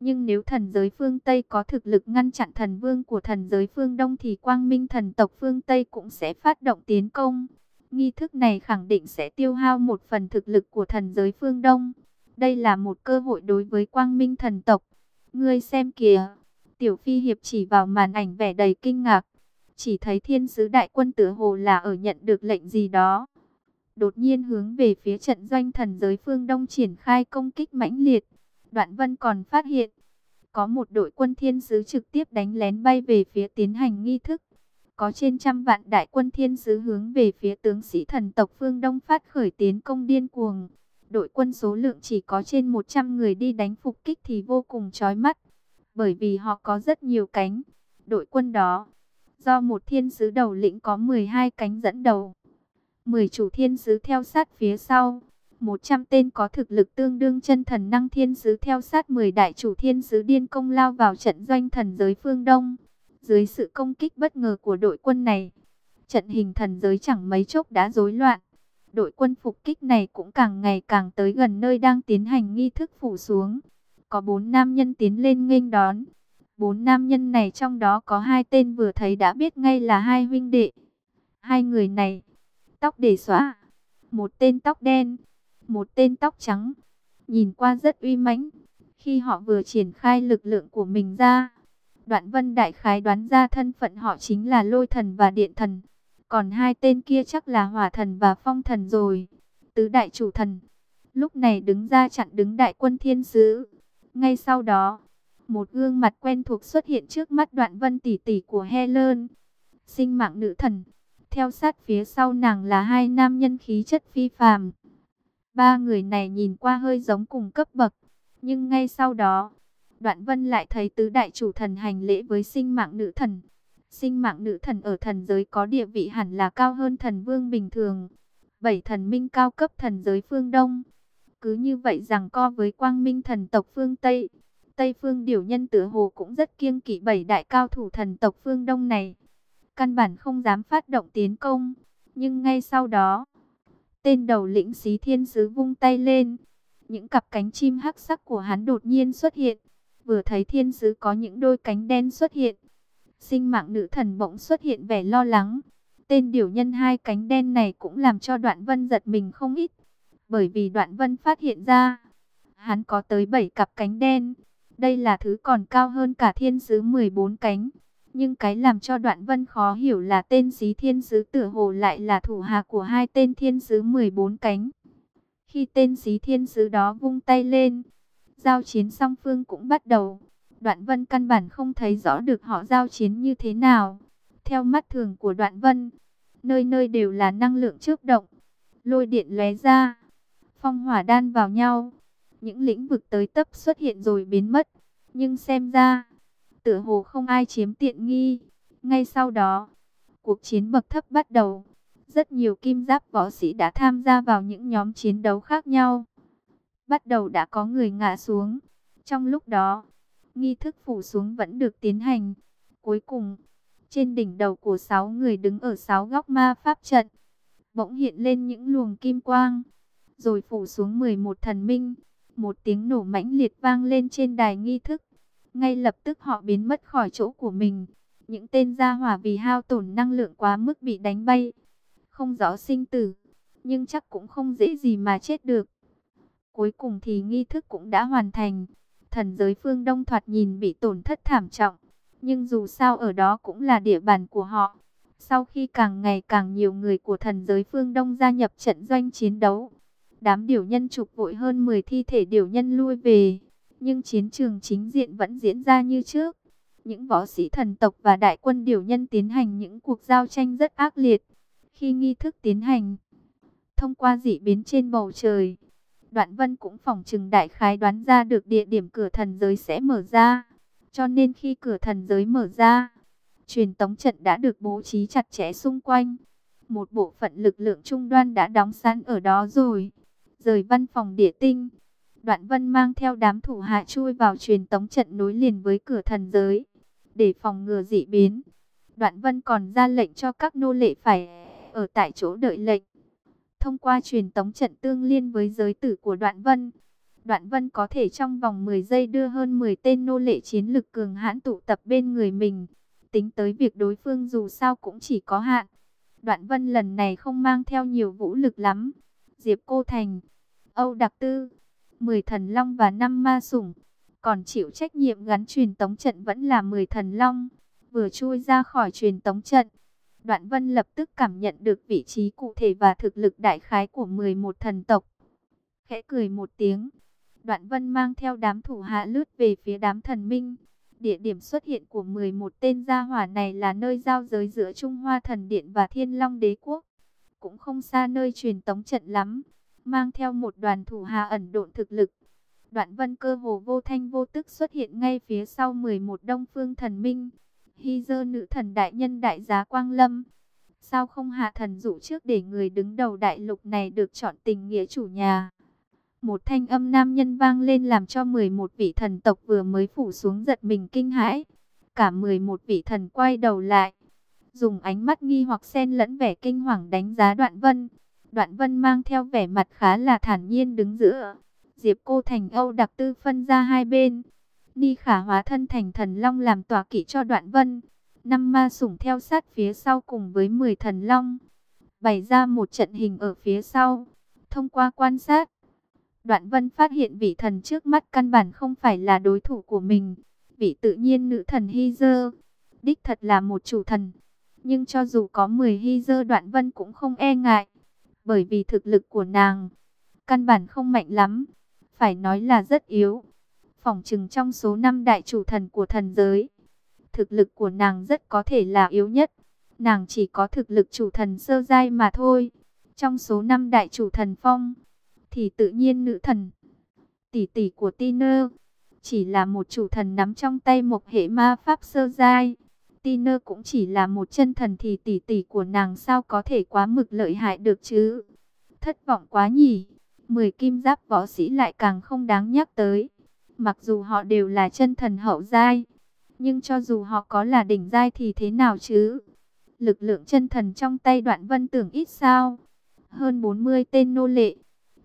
Nhưng nếu thần giới phương Tây có thực lực ngăn chặn thần vương của thần giới phương Đông thì quang minh thần tộc phương Tây cũng sẽ phát động tiến công. Nghi thức này khẳng định sẽ tiêu hao một phần thực lực của thần giới phương Đông. Đây là một cơ hội đối với quang minh thần tộc. Ngươi xem kìa, Tiểu Phi Hiệp chỉ vào màn ảnh vẻ đầy kinh ngạc. Chỉ thấy thiên sứ đại quân tử hồ là ở nhận được lệnh gì đó. Đột nhiên hướng về phía trận doanh thần giới phương Đông triển khai công kích mãnh liệt. Đoạn vân còn phát hiện. Có một đội quân thiên sứ trực tiếp đánh lén bay về phía tiến hành nghi thức. Có trên trăm vạn đại quân thiên sứ hướng về phía tướng sĩ thần tộc phương Đông phát khởi tiến công điên cuồng. Đội quân số lượng chỉ có trên 100 người đi đánh phục kích thì vô cùng chói mắt bởi vì họ có rất nhiều cánh. Đội quân đó, do một thiên sứ đầu lĩnh có 12 cánh dẫn đầu, 10 chủ thiên sứ theo sát phía sau, 100 tên có thực lực tương đương chân thần năng thiên sứ theo sát 10 đại chủ thiên sứ điên công lao vào trận doanh thần giới phương Đông. Dưới sự công kích bất ngờ của đội quân này, trận hình thần giới chẳng mấy chốc đã rối loạn. Đội quân phục kích này cũng càng ngày càng tới gần nơi đang tiến hành nghi thức phủ xuống có bốn nam nhân tiến lên nghênh đón. Bốn nam nhân này trong đó có hai tên vừa thấy đã biết ngay là hai huynh đệ. Hai người này, tóc để xóa. Một tên tóc đen, một tên tóc trắng. Nhìn qua rất uy mãnh. Khi họ vừa triển khai lực lượng của mình ra, Đoạn Vân Đại Khái đoán ra thân phận họ chính là Lôi Thần và Điện Thần. Còn hai tên kia chắc là Hỏa Thần và Phong Thần rồi. Tứ Đại Chủ Thần. Lúc này đứng ra chặn đứng Đại Quân Thiên Sứ. Ngay sau đó, một gương mặt quen thuộc xuất hiện trước mắt Đoạn Vân tỷ tỷ của Helen. Sinh mạng nữ thần. Theo sát phía sau nàng là hai nam nhân khí chất phi phàm. Ba người này nhìn qua hơi giống cùng cấp bậc. Nhưng ngay sau đó, Đoạn Vân lại thấy tứ đại chủ thần hành lễ với sinh mạng nữ thần. Sinh mạng nữ thần ở thần giới có địa vị hẳn là cao hơn thần vương bình thường. Bảy thần minh cao cấp thần giới phương Đông. Cứ như vậy rằng co với quang minh thần tộc phương Tây. Tây phương điều nhân tử hồ cũng rất kiêng kỵ bảy đại cao thủ thần tộc phương Đông này. Căn bản không dám phát động tiến công. Nhưng ngay sau đó, tên đầu lĩnh xí thiên sứ vung tay lên. Những cặp cánh chim hắc sắc của hắn đột nhiên xuất hiện Vừa thấy thiên sứ có những đôi cánh đen xuất hiện. Sinh mạng nữ thần bỗng xuất hiện vẻ lo lắng. Tên điều nhân hai cánh đen này cũng làm cho đoạn vân giật mình không ít. Bởi vì đoạn vân phát hiện ra, hắn có tới 7 cặp cánh đen. Đây là thứ còn cao hơn cả thiên sứ 14 cánh. Nhưng cái làm cho đoạn vân khó hiểu là tên sĩ thiên sứ tử hồ lại là thủ hạ của hai tên thiên sứ 14 cánh. Khi tên sĩ thiên sứ đó vung tay lên, Giao chiến song phương cũng bắt đầu. Đoạn vân căn bản không thấy rõ được họ giao chiến như thế nào. Theo mắt thường của đoạn vân, nơi nơi đều là năng lượng trước động. Lôi điện lóe ra, phong hỏa đan vào nhau. Những lĩnh vực tới tấp xuất hiện rồi biến mất. Nhưng xem ra, tựa hồ không ai chiếm tiện nghi. Ngay sau đó, cuộc chiến bậc thấp bắt đầu. Rất nhiều kim giáp võ sĩ đã tham gia vào những nhóm chiến đấu khác nhau bắt đầu đã có người ngã xuống. Trong lúc đó, nghi thức phủ xuống vẫn được tiến hành. Cuối cùng, trên đỉnh đầu của sáu người đứng ở sáu góc ma pháp trận, bỗng hiện lên những luồng kim quang, rồi phủ xuống 11 thần minh. Một tiếng nổ mãnh liệt vang lên trên đài nghi thức. Ngay lập tức họ biến mất khỏi chỗ của mình. Những tên gia hỏa vì hao tổn năng lượng quá mức bị đánh bay. Không rõ sinh tử, nhưng chắc cũng không dễ gì mà chết được. Cuối cùng thì nghi thức cũng đã hoàn thành. Thần giới phương Đông thoạt nhìn bị tổn thất thảm trọng. Nhưng dù sao ở đó cũng là địa bàn của họ. Sau khi càng ngày càng nhiều người của thần giới phương Đông gia nhập trận doanh chiến đấu. Đám điều nhân trục vội hơn 10 thi thể điều nhân lui về. Nhưng chiến trường chính diện vẫn diễn ra như trước. Những võ sĩ thần tộc và đại quân điều nhân tiến hành những cuộc giao tranh rất ác liệt. Khi nghi thức tiến hành, thông qua dị biến trên bầu trời, Đoạn Vân cũng phòng trừng đại khái đoán ra được địa điểm cửa thần giới sẽ mở ra. Cho nên khi cửa thần giới mở ra, truyền tống trận đã được bố trí chặt chẽ xung quanh. Một bộ phận lực lượng trung đoan đã đóng sẵn ở đó rồi. Rời văn phòng địa tinh, Đoạn Vân mang theo đám thủ hạ chui vào truyền tống trận nối liền với cửa thần giới. Để phòng ngừa dị biến, Đoạn Vân còn ra lệnh cho các nô lệ phải ở tại chỗ đợi lệnh thông qua truyền tống trận tương liên với giới tử của Đoạn Vân. Đoạn Vân có thể trong vòng 10 giây đưa hơn 10 tên nô lệ chiến lực cường hãn tụ tập bên người mình. Tính tới việc đối phương dù sao cũng chỉ có hạn. Đoạn Vân lần này không mang theo nhiều vũ lực lắm. Diệp Cô Thành, Âu Đặc Tư, 10 thần long và 5 ma sủng. Còn chịu trách nhiệm gắn truyền tống trận vẫn là 10 thần long. Vừa chui ra khỏi truyền tống trận Đoạn Vân lập tức cảm nhận được vị trí cụ thể và thực lực đại khái của 11 thần tộc. Khẽ cười một tiếng, Đoạn Vân mang theo đám thủ hạ lướt về phía đám thần minh. Địa điểm xuất hiện của 11 tên gia hỏa này là nơi giao giới giữa Trung Hoa Thần Điện và Thiên Long Đế Quốc. Cũng không xa nơi truyền tống trận lắm, mang theo một đoàn thủ hạ ẩn độn thực lực. Đoạn Vân cơ hồ vô thanh vô tức xuất hiện ngay phía sau 11 Đông Phương Thần Minh. Hy dơ nữ thần đại nhân đại giá Quang Lâm. Sao không hạ thần dụ trước để người đứng đầu đại lục này được chọn tình nghĩa chủ nhà? Một thanh âm nam nhân vang lên làm cho 11 vị thần tộc vừa mới phủ xuống giật mình kinh hãi. Cả 11 vị thần quay đầu lại. Dùng ánh mắt nghi hoặc xen lẫn vẻ kinh hoàng đánh giá đoạn vân. Đoạn vân mang theo vẻ mặt khá là thản nhiên đứng giữa. Diệp cô thành Âu đặc tư phân ra hai bên. Ni khả hóa thân thành thần long làm tòa kỵ cho đoạn vân. Năm ma sủng theo sát phía sau cùng với 10 thần long. bày ra một trận hình ở phía sau. Thông qua quan sát, Đoạn Vân phát hiện vị thần trước mắt căn bản không phải là đối thủ của mình. Vị tự nhiên nữ thần Hy Dơ, đích thật là một chủ thần. Nhưng cho dù có 10 Hy Dơ Đoạn Vân cũng không e ngại, bởi vì thực lực của nàng căn bản không mạnh lắm, phải nói là rất yếu. Phỏng chừng trong số 5 đại chủ thần của thần giới, thực lực của nàng rất có thể là yếu nhất. Nàng chỉ có thực lực chủ thần sơ giai mà thôi. Trong số 5 đại chủ thần phong, thì tự nhiên nữ thần, tỷ tỷ của Tiner, chỉ là một chủ thần nắm trong tay một hệ ma pháp sơ giai. Tiner cũng chỉ là một chân thần thì tỷ tỷ của nàng sao có thể quá mực lợi hại được chứ. Thất vọng quá nhỉ, 10 kim giáp võ sĩ lại càng không đáng nhắc tới. Mặc dù họ đều là chân thần hậu giai, nhưng cho dù họ có là đỉnh giai thì thế nào chứ? Lực lượng chân thần trong tay đoạn vân tưởng ít sao? Hơn 40 tên nô lệ,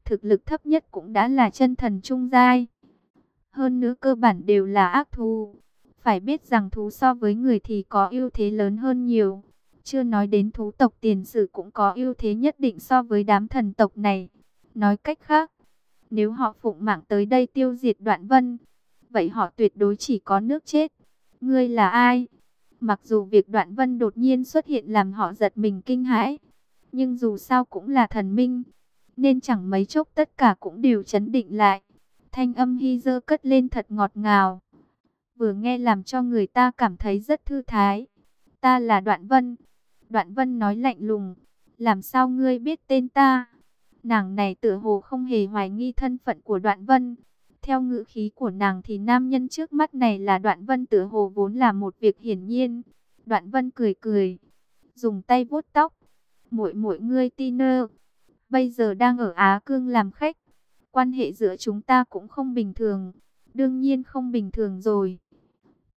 thực lực thấp nhất cũng đã là chân thần trung giai. Hơn nữa cơ bản đều là ác thù phải biết rằng thú so với người thì có ưu thế lớn hơn nhiều. Chưa nói đến thú tộc tiền sử cũng có ưu thế nhất định so với đám thần tộc này. Nói cách khác, nếu họ phụng mạng tới đây tiêu diệt đoạn vân, vậy họ tuyệt đối chỉ có nước chết. Ngươi là ai? Mặc dù việc đoạn vân đột nhiên xuất hiện làm họ giật mình kinh hãi, nhưng dù sao cũng là thần minh, nên chẳng mấy chốc tất cả cũng đều chấn định lại. Thanh âm hy dơ cất lên thật ngọt ngào, vừa nghe làm cho người ta cảm thấy rất thư thái. Ta là Đoạn Vân. Đoạn Vân nói lạnh lùng, làm sao ngươi biết tên ta? Nàng này tựa hồ không hề hoài nghi thân phận của Đoạn Vân. Theo ngữ khí của nàng thì nam nhân trước mắt này là Đoạn Vân tựa hồ vốn là một việc hiển nhiên. Đoạn Vân cười cười, dùng tay vuốt tóc. Muội muội ngươi Tiner, bây giờ đang ở Á Cương làm khách. Quan hệ giữa chúng ta cũng không bình thường. Đương nhiên không bình thường rồi.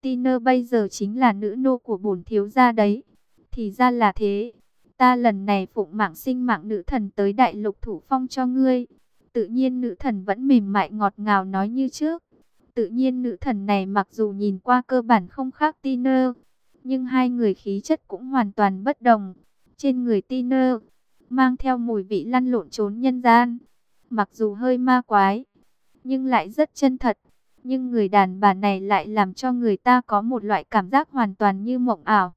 Tiner bây giờ chính là nữ nô của bổn thiếu gia đấy. Thì ra là thế. Ta lần này phụng mạng sinh mạng nữ thần tới đại lục thủ phong cho ngươi. Tự nhiên nữ thần vẫn mềm mại ngọt ngào nói như trước. Tự nhiên nữ thần này mặc dù nhìn qua cơ bản không khác Tiner. Nhưng hai người khí chất cũng hoàn toàn bất đồng. Trên người Tiner, mang theo mùi vị lăn lộn trốn nhân gian. Mặc dù hơi ma quái, nhưng lại rất chân thật. Nhưng người đàn bà này lại làm cho người ta có một loại cảm giác hoàn toàn như mộng ảo.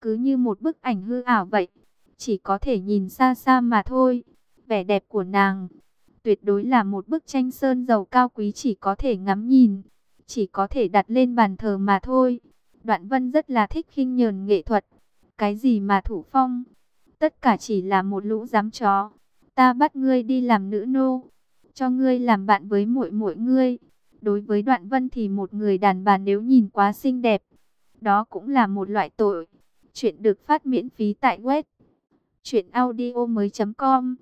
Cứ như một bức ảnh hư ảo vậy. Chỉ có thể nhìn xa xa mà thôi. Vẻ đẹp của nàng tuyệt đối là một bức tranh sơn dầu cao quý chỉ có thể ngắm nhìn. Chỉ có thể đặt lên bàn thờ mà thôi. Đoạn vân rất là thích khinh nhờn nghệ thuật. Cái gì mà thủ phong? Tất cả chỉ là một lũ dám chó. Ta bắt ngươi đi làm nữ nô. Cho ngươi làm bạn với muội muội ngươi. Đối với Đoạn Vân thì một người đàn bà nếu nhìn quá xinh đẹp, đó cũng là một loại tội. Chuyện được phát miễn phí tại web truyệnaudiomoi.com.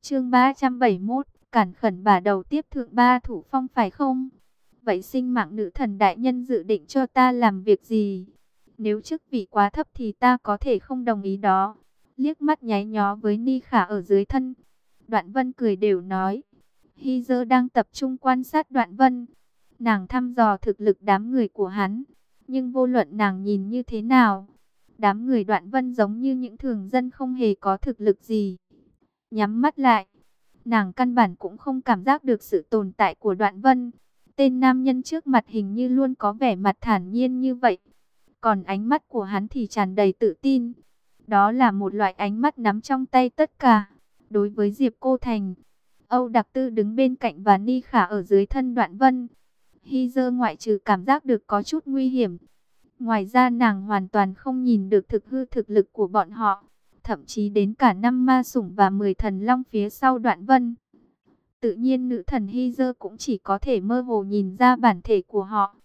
Chương 371, cản khẩn bà đầu tiếp thượng ba thủ phong phải không? Vậy sinh mạng nữ thần đại nhân dự định cho ta làm việc gì? Nếu chức vị quá thấp thì ta có thể không đồng ý đó. Liếc mắt nháy nhó với Ni Khả ở dưới thân. Đoạn Vân cười đều nói. Hy dơ đang tập trung quan sát Đoạn Vân. Nàng thăm dò thực lực đám người của hắn. Nhưng vô luận nàng nhìn như thế nào, đám người đoạn vân giống như những thường dân không hề có thực lực gì. Nhắm mắt lại, nàng căn bản cũng không cảm giác được sự tồn tại của đoạn vân. Tên nam nhân trước mặt hình như luôn có vẻ mặt thản nhiên như vậy. Còn ánh mắt của hắn thì tràn đầy tự tin. Đó là một loại ánh mắt nắm trong tay tất cả. Đối với Diệp Cô Thành, Âu Đặc Tư đứng bên cạnh và Ni Khả ở dưới thân đoạn vân. Hy dơ ngoại trừ cảm giác được có chút nguy hiểm. Ngoài ra nàng hoàn toàn không nhìn được thực hư thực lực của bọn họ. Thậm chí đến cả năm ma sủng và 10 thần long phía sau đoạn vân. Tự nhiên nữ thần Hy dơ cũng chỉ có thể mơ hồ nhìn ra bản thể của họ.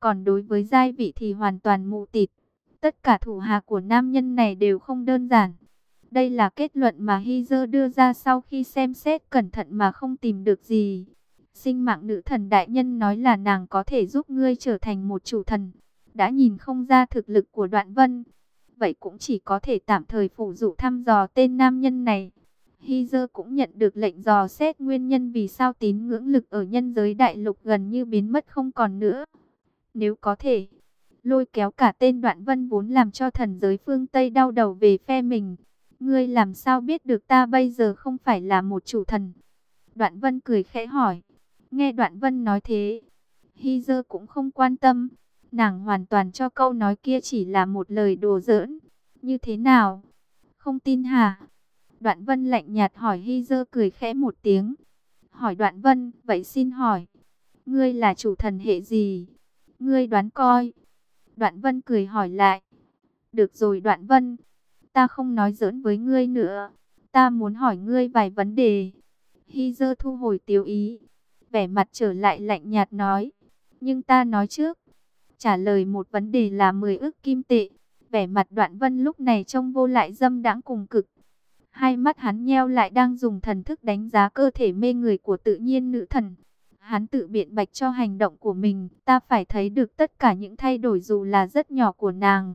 Còn đối với giai vị thì hoàn toàn mù tịt. Tất cả thủ hạ của nam nhân này đều không đơn giản. Đây là kết luận mà Hy dơ đưa ra sau khi xem xét cẩn thận mà không tìm được gì. Sinh mạng nữ thần đại nhân nói là nàng có thể giúp ngươi trở thành một chủ thần. Đã nhìn không ra thực lực của đoạn vân. Vậy cũng chỉ có thể tạm thời phụ dụ thăm dò tên nam nhân này. Hy dơ cũng nhận được lệnh dò xét nguyên nhân vì sao tín ngưỡng lực ở nhân giới đại lục gần như biến mất không còn nữa. Nếu có thể, lôi kéo cả tên đoạn vân vốn làm cho thần giới phương Tây đau đầu về phe mình. Ngươi làm sao biết được ta bây giờ không phải là một chủ thần? Đoạn vân cười khẽ hỏi. Nghe đoạn vân nói thế, Hy dơ cũng không quan tâm. Nàng hoàn toàn cho câu nói kia chỉ là một lời đùa giỡn. Như thế nào? Không tin hả? Đoạn vân lạnh nhạt hỏi Hy dơ cười khẽ một tiếng. Hỏi đoạn vân, vậy xin hỏi. Ngươi là chủ thần hệ gì? Ngươi đoán coi. Đoạn vân cười hỏi lại. Được rồi đoạn vân. Ta không nói giỡn với ngươi nữa. Ta muốn hỏi ngươi vài vấn đề. Hy dơ thu hồi tiêu ý. Vẻ mặt trở lại lạnh nhạt nói. Nhưng ta nói trước. Trả lời một vấn đề là 10 ức kim tệ. Vẻ mặt đoạn vân lúc này trông vô lại dâm đãng cùng cực. Hai mắt hắn nheo lại đang dùng thần thức đánh giá cơ thể mê người của tự nhiên nữ thần. Hắn tự biện bạch cho hành động của mình, ta phải thấy được tất cả những thay đổi dù là rất nhỏ của nàng.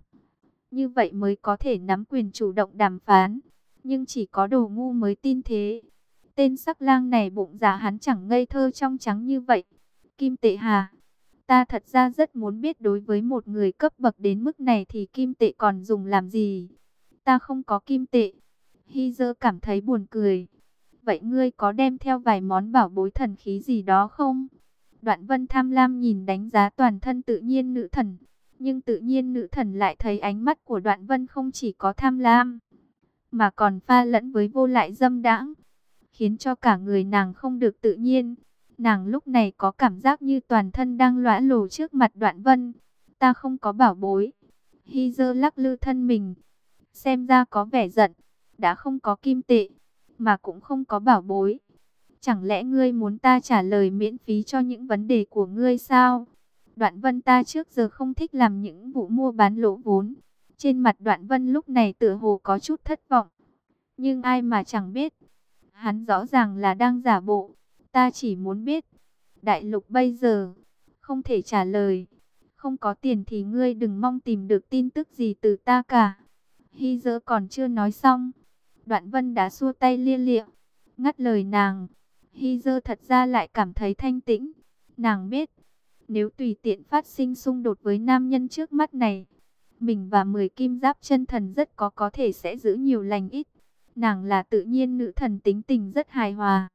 Như vậy mới có thể nắm quyền chủ động đàm phán. Nhưng chỉ có đồ ngu mới tin thế. Tên sắc lang này bụng giả hắn chẳng ngây thơ trong trắng như vậy. Kim tệ hà. Ta thật ra rất muốn biết đối với một người cấp bậc đến mức này thì kim tệ còn dùng làm gì. Ta không có kim tệ. Hy dơ cảm thấy buồn cười. Vậy ngươi có đem theo vài món bảo bối thần khí gì đó không? Đoạn vân tham lam nhìn đánh giá toàn thân tự nhiên nữ thần. Nhưng tự nhiên nữ thần lại thấy ánh mắt của đoạn vân không chỉ có tham lam. Mà còn pha lẫn với vô lại dâm đãng. Khiến cho cả người nàng không được tự nhiên. Nàng lúc này có cảm giác như toàn thân đang lõa lồ trước mặt đoạn vân. Ta không có bảo bối. Hy dơ lắc lư thân mình. Xem ra có vẻ giận. Đã không có kim tệ, mà cũng không có bảo bối. Chẳng lẽ ngươi muốn ta trả lời miễn phí cho những vấn đề của ngươi sao? Đoạn vân ta trước giờ không thích làm những vụ mua bán lỗ vốn. Trên mặt đoạn vân lúc này tựa hồ có chút thất vọng. Nhưng ai mà chẳng biết. Hắn rõ ràng là đang giả bộ. Ta chỉ muốn biết. Đại lục bây giờ. Không thể trả lời. Không có tiền thì ngươi đừng mong tìm được tin tức gì từ ta cả. Hy dỡ còn chưa nói xong. Đoạn vân đã xua tay lia lịa, ngắt lời nàng. Hy dơ thật ra lại cảm thấy thanh tĩnh. Nàng biết, nếu tùy tiện phát sinh xung đột với nam nhân trước mắt này, mình và mười kim giáp chân thần rất có có thể sẽ giữ nhiều lành ít. Nàng là tự nhiên nữ thần tính tình rất hài hòa.